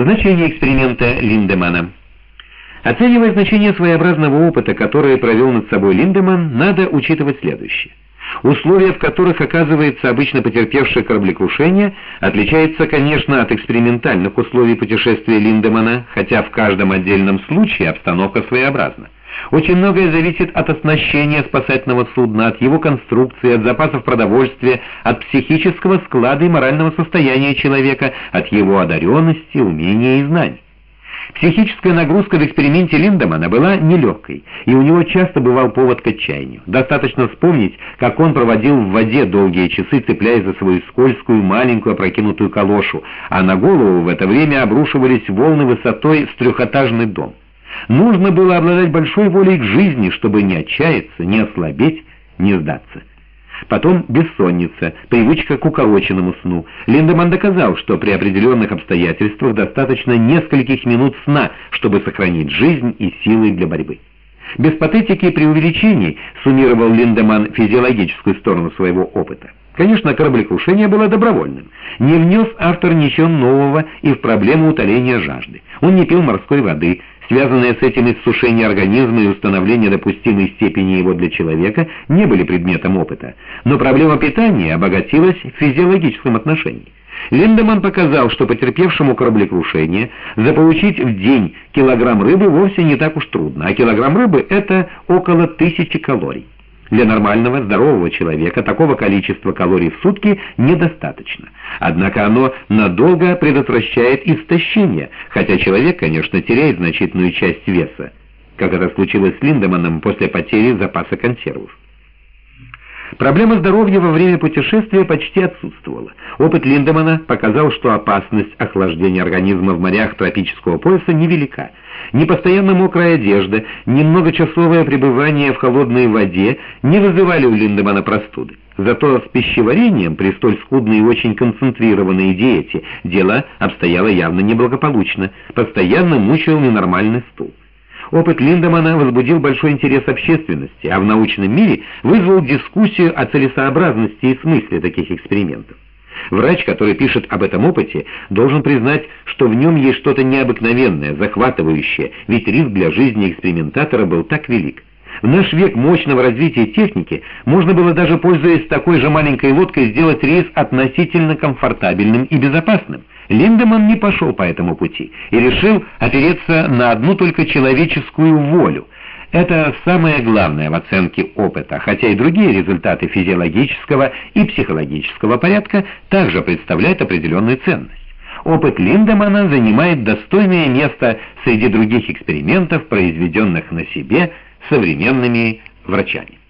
Значение эксперимента Линдемана. Оценивая значение своеобразного опыта, который провел над собой Линдеман, надо учитывать следующее. Условия, в которых оказывается обычно потерпевшее кораблекрушение, отличаются, конечно, от экспериментальных условий путешествия Линдемана, хотя в каждом отдельном случае обстановка своеобразна. Очень многое зависит от оснащения спасательного судна, от его конструкции, от запасов продовольствия, от психического склада и морального состояния человека, от его одаренности, умения и знаний. Психическая нагрузка в эксперименте Линдемана была нелегкой, и у него часто бывал повод к отчаянию. Достаточно вспомнить, как он проводил в воде долгие часы, цепляясь за свою скользкую, маленькую, опрокинутую калошу, а на голову в это время обрушивались волны высотой с трехэтажный дом. Нужно было обладать большой волей к жизни, чтобы не отчаяться, не ослабеть, не сдаться. Потом бессонница, привычка к укороченному сну. Линдеман доказал, что при определенных обстоятельствах достаточно нескольких минут сна, чтобы сохранить жизнь и силы для борьбы. Без патетики и преувеличений суммировал Линдеман физиологическую сторону своего опыта. Конечно, кораблекрушение было добровольным. Не внес автор ничего нового и в проблему утоления жажды. Он не пил морской воды, Связанные с этим иссушение организма и установление допустимой степени его для человека не были предметом опыта, но проблема питания обогатилась в физиологическом отношении. Линдеман показал, что потерпевшему кораблекрушение заполучить в день килограмм рыбы вовсе не так уж трудно, а килограмм рыбы – это около тысячи калорий. Для нормального, здорового человека такого количества калорий в сутки недостаточно. Однако оно надолго предотвращает истощение, хотя человек, конечно, теряет значительную часть веса, как это случилось с Линдеманом после потери запаса консервов. Проблема здоровья во время путешествия почти отсутствовала. Опыт Линдемана показал, что опасность охлаждения организма в морях тропического пояса невелика. Ни мокрая одежда, ни многочасовое пребывание в холодной воде не вызывали у Линдемана простуды. Зато с пищеварением при столь скудной и очень концентрированной диете дело обстояло явно неблагополучно, постоянно мучил ненормальный стул. Опыт Линдемана возбудил большой интерес общественности, а в научном мире вызвал дискуссию о целесообразности и смысле таких экспериментов. Врач, который пишет об этом опыте, должен признать, что в нем есть что-то необыкновенное, захватывающее, ведь риск для жизни экспериментатора был так велик. В наш век мощного развития техники можно было даже, пользуясь такой же маленькой лодкой, сделать рейс относительно комфортабельным и безопасным. Линдеман не пошел по этому пути и решил опереться на одну только человеческую волю. Это самое главное в оценке опыта, хотя и другие результаты физиологического и психологического порядка также представляют определенную ценность. Опыт Линдемана занимает достойное место среди других экспериментов, произведенных на себе современными врачами.